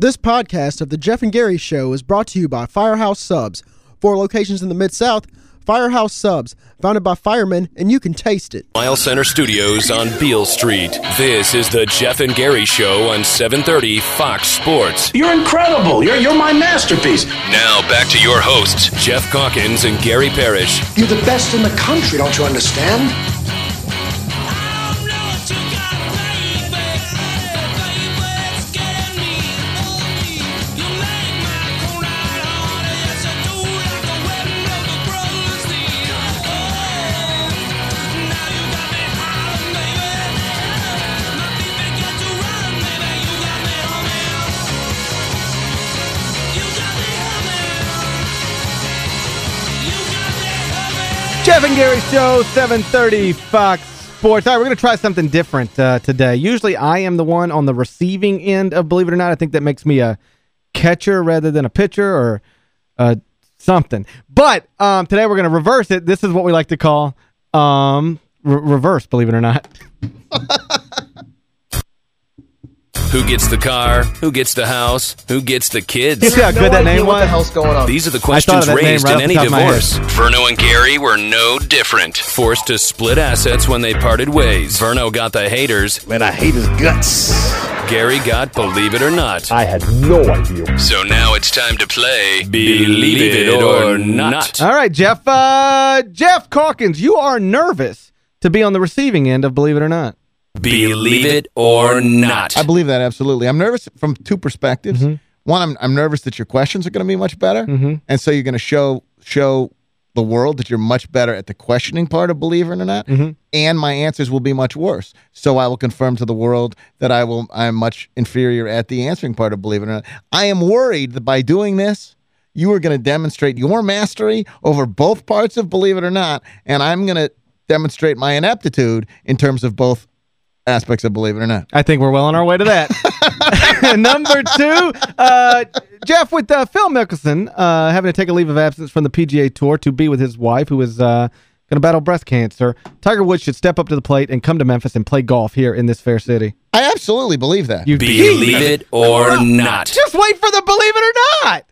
This podcast of The Geoff and Gary Show is brought to you by Firehouse Subs. Four locations in the Mid-South, Firehouse Subs, founded by firemen, and you can taste it. Mile Center Studios on Beale Street. This is the Geoff and Gary Show on 730 Fox Sports. You're incredible. You're, you're my masterpiece. Now back to your hosts, Geoff Calkins and Gary Parrish. You're the best in the country, don't you understand? And Gary Show, 730 Fox Sports. All right, we're going to try something different uh, today. Usually I am the one on the receiving end of Believe It or Not. I think that makes me a catcher rather than a pitcher or uh, something. But um, today we're going to reverse it. This is what we like to call um, re reverse, believe it or not. Who gets the car? Who gets the house? Who gets the kids? You see how good that name was? What the hell's going on? These are the I thought of questions raised right in any the top of my divorce. Verno and Gary were no different. Forced to split assets when they parted ways. Verno got the haters. Man, I hate his guts. Gary got Believe It or Not. I had no idea. So now it's time to play Believe It or Not. All right, Geoff. Uh, Geoff Calkins, you are nervous to be on the receiving end of Believe It or Not. Believe It or Not. I believe that absolutely. I'm nervous from two perspectives. Mm-hmm. One, I'm I'm nervous that your questions are going to be much better, mm-hmm. and so you're going to show show the world that you're much better at the questioning part of believe it or not, mm-hmm. and my answers will be much worse. So I will confirm to the world that I will I'm much inferior at the answering part of believe it or not. I am worried that by doing this. You are going to demonstrate your mastery over both parts of believe it or not, and I'm going to demonstrate my ineptitude in terms of both aspects of believe it or not. I think we're well on our way to that. Number two, uh, Geoff, with uh, Phil Mickelson uh, having to take a leave of absence from the PGA Tour to be with his wife, who is uh, going to battle breast cancer, Tiger Woods should step up to the plate and come to Memphis and play golf here in this fair city. I absolutely believe that. You Believe It or Not. Just wait for the believe it or not.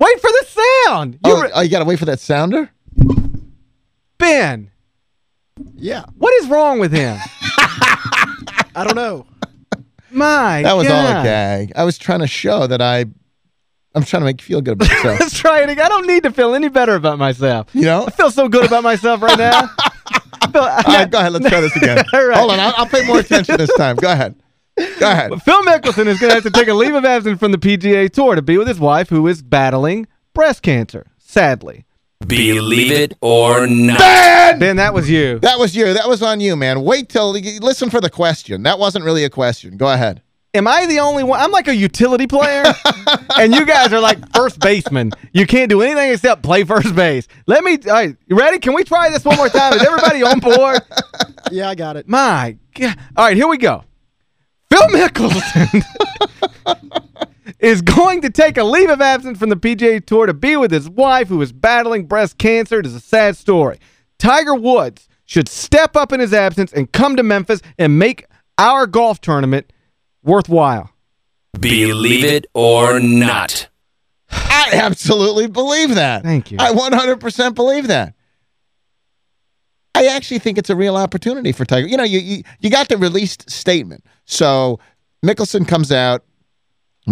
Wait for the sound. You oh, re- oh, you got to wait for that sounder? Ben, Yeah, what is wrong with him? I don't know. My That was all a gag. I was trying to show that I, I'm trying to make you feel good about yourself. Let's try it again. I don't need to feel any better about myself. You know? I feel so good about myself right now. I feel, All right, go ahead. Let's try this again. All right. Hold on. I'll, I'll pay more attention this time. Go ahead. Go ahead. Phil Mickelson is going to have to take a leave of absence from the PGA Tour to be with his wife, who is battling breast cancer, sadly. Believe It or Not. Ben, that was you. That was you. That was on you, man. Wait till, listen for the question. That wasn't really a question. Go ahead. Am I the only one? I'm like a utility player, and you guys are like first baseman. You can't do anything except play first base. Let me, all right, you ready? Can we try this one more time? Is everybody on board? Yeah, I got it. My God. All right, here we go. Phil Mickelson is going to take a leave of absence from the PGA Tour to be with his wife who is battling breast cancer. It is a sad story. Tiger Woods should step up in his absence and come to Memphis and make our golf tournament worthwhile. Believe It or Not. I absolutely believe that. Thank you. I 100% believe that. I actually think it's a real opportunity for Tiger. You know, you you, you got the released statement. So Mickelson comes out.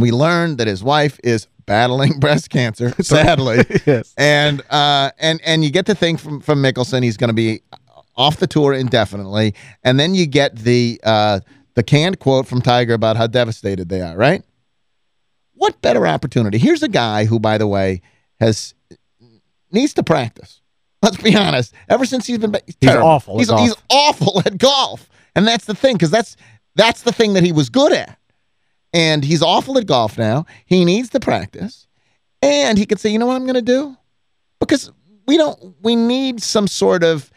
We learn that his wife is battling breast cancer, sadly. Yes. And uh and and you get the thing from from Mickelson, he's going to be off the tour indefinitely. And then you get the uh the canned quote from Tiger about how devastated they are, right? What better opportunity? Here's a guy who, by the way, has needs to practice. Let's be honest. Ever since he's been he's, terrible. awful He's, he's awful at golf, and that's the thing because that's that's the thing that he was good at. And he's awful at golf now. He needs to practice, and he could say, you know what I'm going to do, because we don't. We need some sort of,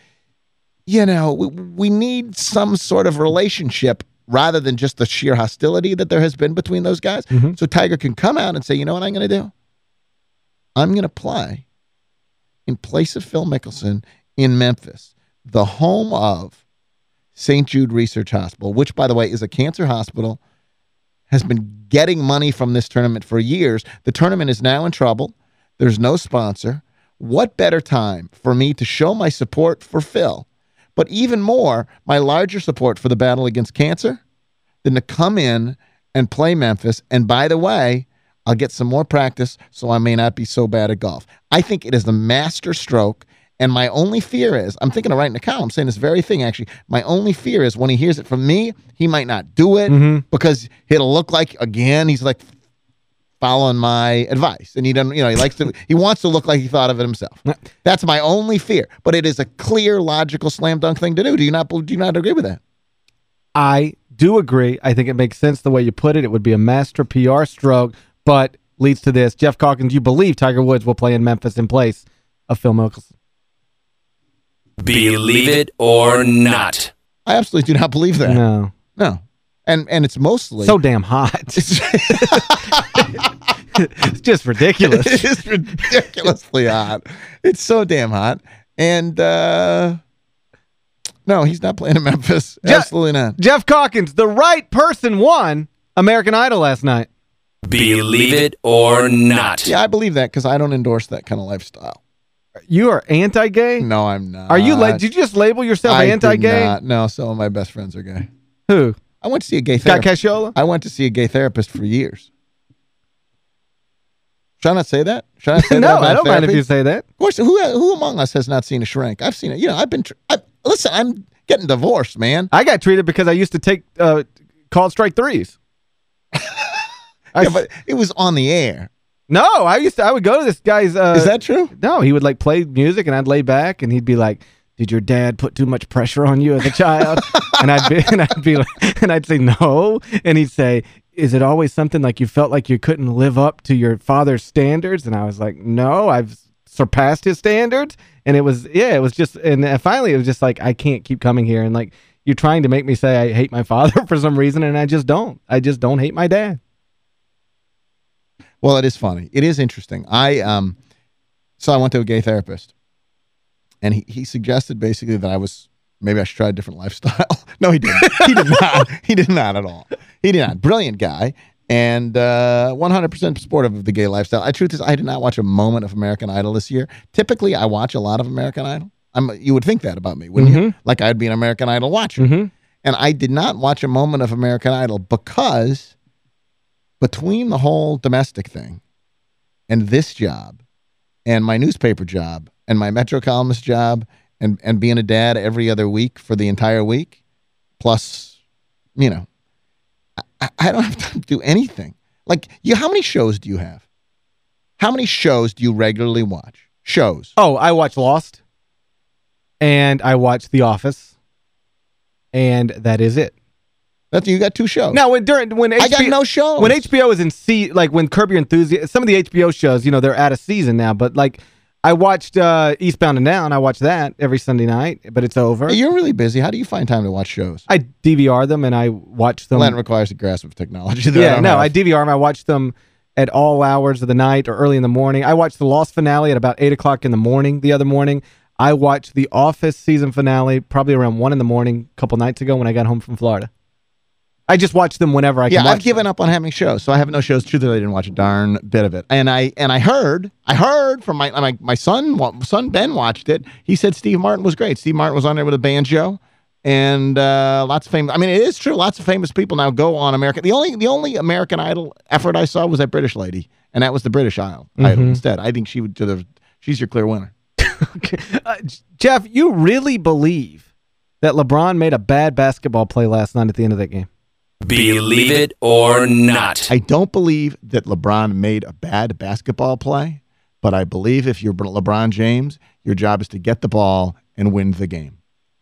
you know, we, we need some sort of relationship rather than just the sheer hostility that there has been between those guys. Mm-hmm. So Tiger can come out and say, you know what I'm going to do? I'm going to play in place of Phil Mickelson in Memphis, the home of St. Jude Research Hospital, which, by the way, is a cancer hospital, has been getting money from this tournament for years. The tournament is now in trouble. There's no sponsor. What better time for me to show my support for Phil, but even more, my larger support for the battle against cancer, than to come in and play Memphis. And by the way, I'll get some more practice so I may not be so bad at golf. I think it is the master stroke. And my only fear is, I'm thinking of writing a column saying this very thing, actually. My only fear is when he hears it from me, he might not do it mm-hmm. because it'll look like, again, he's like following my advice. And he doesn't, you know, he likes to, he wants to look like he thought of it himself. That's my only fear. But it is a clear, logical, slam dunk thing to do. Do you not, do you not agree with that? I do agree. I think it makes sense the way you put it. It would be a master PR stroke, but leads to this. Geoff Calkins, you believe Tiger Woods will play in Memphis in place of Phil Mickelson? Believe it or not. I absolutely do not believe that. No. No. And and it's mostly So damn hot. it's just ridiculous. it is ridiculously hot. It's so damn hot. And uh no, he's not playing in Memphis. Je- Absolutely not. Geoff Calkins, the right person won American Idol last night. Believe it or not. Yeah, I believe that because I don't endorse that kind of lifestyle. You are anti-gay? No, I'm not. Are you la- did you just label yourself anti-gay? No, some of my best friends are gay. Who? I went to see a gay Scott therapist. Casciola? I went to see a gay therapist for years. Should I not say that? Should I say that? no, I don't mind if you say that. Of course, who who among us has not seen a shrink? I've seen it. You know, I've been. I, listen, I'm getting divorced, man. I got treated because I used to take uh, called strike threes. Yeah, but it was on the air. No, I used to. I would go to this guy's. Uh, Is that true? No, he would like play music, and I'd lay back, and he'd be like, "Did your dad put too much pressure on you as a child?" and I'd be, and I'd be like, and I'd say no, and he'd say, "Is it always something like you felt like you couldn't live up to your father's standards?" And I was like, "No, I've surpassed his standards." And it was, yeah, it was just, and uh, finally, it was just like, I can't keep coming here, and like, you're trying to make me say I hate my father for some reason, and I just don't. I just don't hate my dad. Well, it is funny. It is interesting. I um, so I went to a gay therapist, and he he suggested basically that I was maybe I should try a different lifestyle. no, he didn't. He did not. He did not at all. He did not. Brilliant guy. And uh, 100% supportive of the gay lifestyle. I truth is, I did not watch a moment of American Idol this year. Typically, I watch a lot of American Idol. I'm, you would think that about me, wouldn't you? Like I'd be an American Idol watcher. Mhm. And I did not watch a moment of American Idol because between the whole domestic thing and this job and my newspaper job and my Metro columnist job and, and being a dad every other week for the entire week, plus, you know, I, I don't have to do anything. Like, you, how many shows do you have? How many shows do you regularly watch? Shows. Oh, I watch Lost, and I watch The Office, and that is it. That's you got two shows. Now, when during when HBO, I got no shows. when HBO is in se like when Curb Your Enthusiasm, some of the HBO shows, you know, they're out of season now. But like, I watched uh, Eastbound and Down. I watch that every Sunday night, but it's over. You're really busy. How do you find time to watch shows? I DVR them and I watch them. That requires a grasp of technology. I yeah, don't no, have. I DVR them. I watch them at all hours of the night or early in the morning. I watched the Lost finale at about eight o'clock in the morning the other morning. I watched the Office season finale probably around one in the morning a couple nights ago when I got home from Florida. I just watch them whenever I yeah, can watch I've given up on having shows, so I have no shows. Truthfully, I didn't watch a darn bit of it. And I and I heard, I heard from my my my son, son Ben watched it. He said Steve Martin was great. Steve Martin was on there with a banjo, and uh, lots of famous. I mean, it is true. Lots of famous people now go on America. The only the only American Idol effort I saw was that British lady, and that was the British Idol. Idol instead. I think she would. The, she's your clear winner. Uh, Geoff, you really believe that LeBron made a bad basketball play last night at the end of that game? Believe it or not. I don't believe that LeBron made a bad basketball play, but I believe if you're LeBron James, your job is to get the ball and win the game.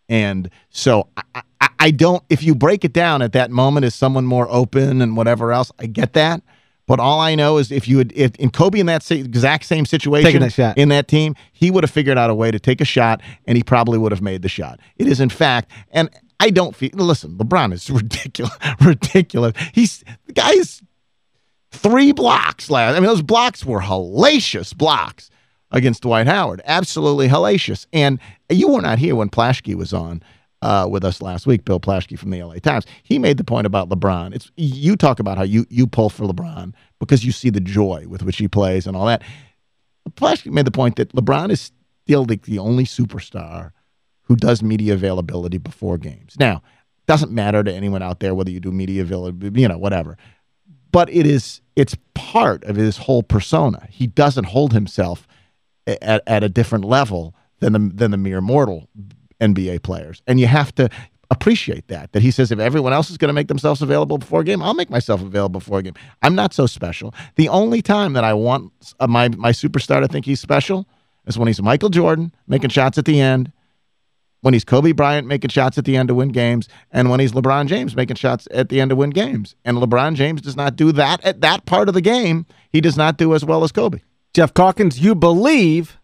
And so I, I, I don't, if you break it down at that moment as someone more open and whatever else, I get that. But all I know is if you had, if in Kobe in that exact same situation that shot. in that team, he would have figured out a way to take a shot and he probably would have made the shot. It is in fact, and I don't feel, listen, LeBron is ridiculous, ridiculous. He's, the guy is three blocks last. I mean, those blocks were hellacious blocks against Dwight Howard. Absolutely hellacious. And you were not here when Plaschke was on. uh, with us last week, Bill Plaschke from the LA Times. He made the point about LeBron. It's you talk about how you you pull for LeBron because you see the joy with which he plays and all that. Plaschke made the point that LeBron is still the, the only superstar who does media availability before games. Now, doesn't matter to anyone out there whether you do media availability, you know, whatever. But it is it's part of his whole persona. He doesn't hold himself at, at a different level than the than the mere mortal NBA players. And you have to appreciate that. That he says if everyone else is going to make themselves available before a game, I'll make myself available before a game. I'm not so special. The only time that I want uh, my my superstar to think he's special is when he's Michael Jordan making shots at the end, when he's Kobe Bryant making shots at the end to win games, and when he's LeBron James making shots at the end to win games. And LeBron James does not do that at that part of the game. He does not do as well as Kobe. Geoff Calkins, you believe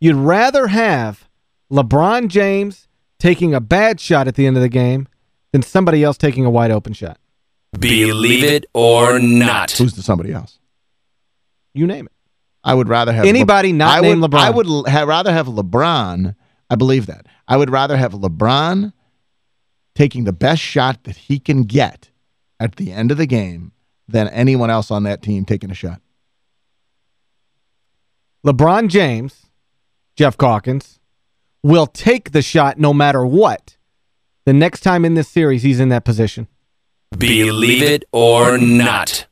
you'd rather have LeBron James taking a bad shot at the end of the game than somebody else taking a wide open shot. Believe it or not. Who's the somebody else? You name it. I would rather have Anybody Le- not I named would, LeBron. I would l- ha- rather have LeBron. I believe that. I would rather have LeBron taking the best shot that he can get at the end of the game than anyone else on that team taking a shot. LeBron James, Geoff Calkins, will take the shot no matter what the next time in this series he's in that position. Believe it or not.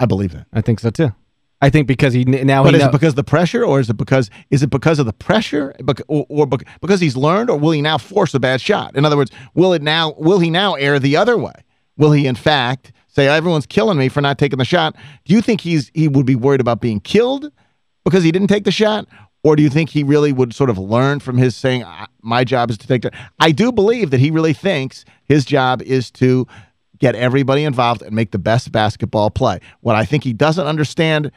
I believe that. I think so too. I think because he now But he is it because of the pressure, or is it because is it because of the pressure, or, or because he's learned, or will he now force a bad shot? In other words, will it now will he now err the other way? Will he in fact say everyone's killing me for not taking the shot? Do you think he's he would be worried about being killed because he didn't take the shot, or do you think he really would sort of learn from his saying my job is to take the? I do believe that he really thinks his job is to get everybody involved and make the best basketball play. What I think he doesn't understand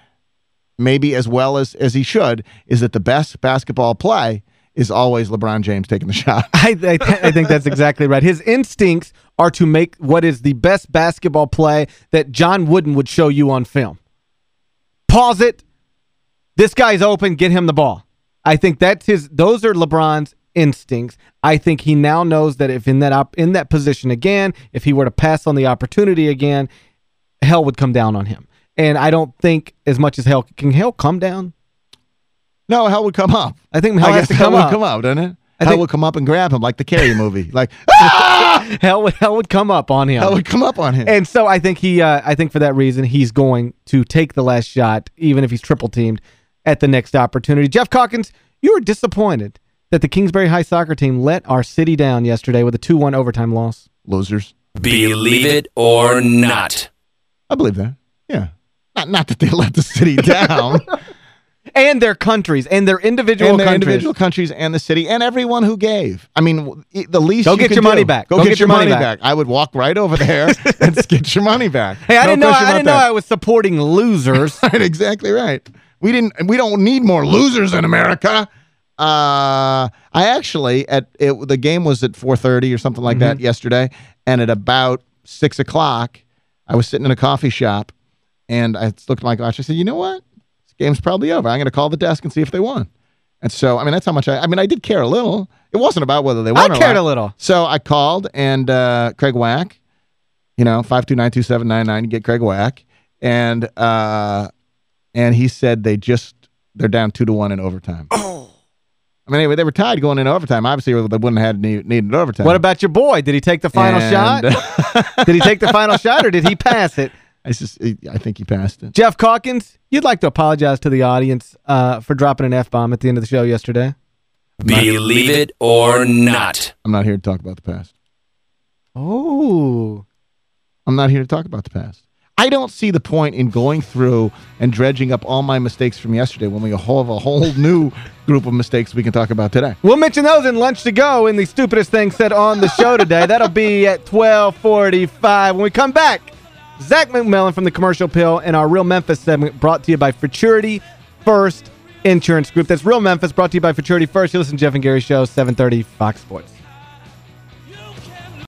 maybe as well as as he should is that the best basketball play is always LeBron James taking the shot. I, th- I think that's exactly right. His instincts are to make what is the best basketball play that John Wooden would show you on film. Pause it. This guy's open. Get him the ball. I think that's his. Those are LeBron's instincts. I think he now knows that if in that op, in that position again, if he were to pass on the opportunity again, hell would come down on him. And I don't think as much as hell can hell come down. No, hell would come up. I think hell I has to come would up. come up, doesn't it? I hell think- would come up and grab him like the Carrie movie. Like Hell would hell would come up on him. hell would come up on him. And so I think he, uh, I think for that reason, he's going to take the last shot, even if he's triple teamed at the next opportunity. Geoff Calkins, you were disappointed that the Kingsbury High soccer team let our city down yesterday with a 2-1 overtime loss. Losers. Believe it or not. I believe that. Yeah. Not not that they let the city down. And their countries and their individual and their countries. individual countries and the city and everyone who gave. I mean, the least Go you get your money back. Go, get, your money back. I would walk right over there and get your money back. Hey, I No didn't know I didn't know that. I was supporting losers. right, exactly right. We didn't. We don't need more losers in America. Uh, I actually at it, the game was at four thirty or something like that yesterday, and at about six o'clock, I was sitting in a coffee shop, and I looked at my watch. I said, "You know what? This game's probably over. I'm going to call the desk and see if they won." And so, I mean, that's how much I. I mean, I did care a little. It wasn't about whether they won. I cared not. a little. So I called and uh, Craig Wack, you know, five two nine two seven nine nine. Get Craig Wack, and uh, and he said they just they're down two to one in overtime. Oh, I mean, anyway, they were tied going into overtime. Obviously, they wouldn't have had need, needed overtime. What about your boy? Did he take the final And, shot? did he take the final shot or did he pass it? I just, I think he passed it. Geoff Calkins, you'd like to apologize to the audience uh, for dropping an F-bomb at the end of the show yesterday. Believe it or not. I'm not here to talk about the past. Oh. I'm not here to talk about the past. I don't see the point in going through and dredging up all my mistakes from yesterday when we have a whole new group of mistakes we can talk about today. We'll mention those in Lunch to Go in the stupidest thing said on the show today. That'll be at 1245. When we come back, Zach McMillan from the Commercial Appeal and our Real Memphis segment brought to you by Futurity First Insurance Group. That's Real Memphis brought to you by Futurity First. You listen to Geoff and Gary Show, 730 Fox Sports.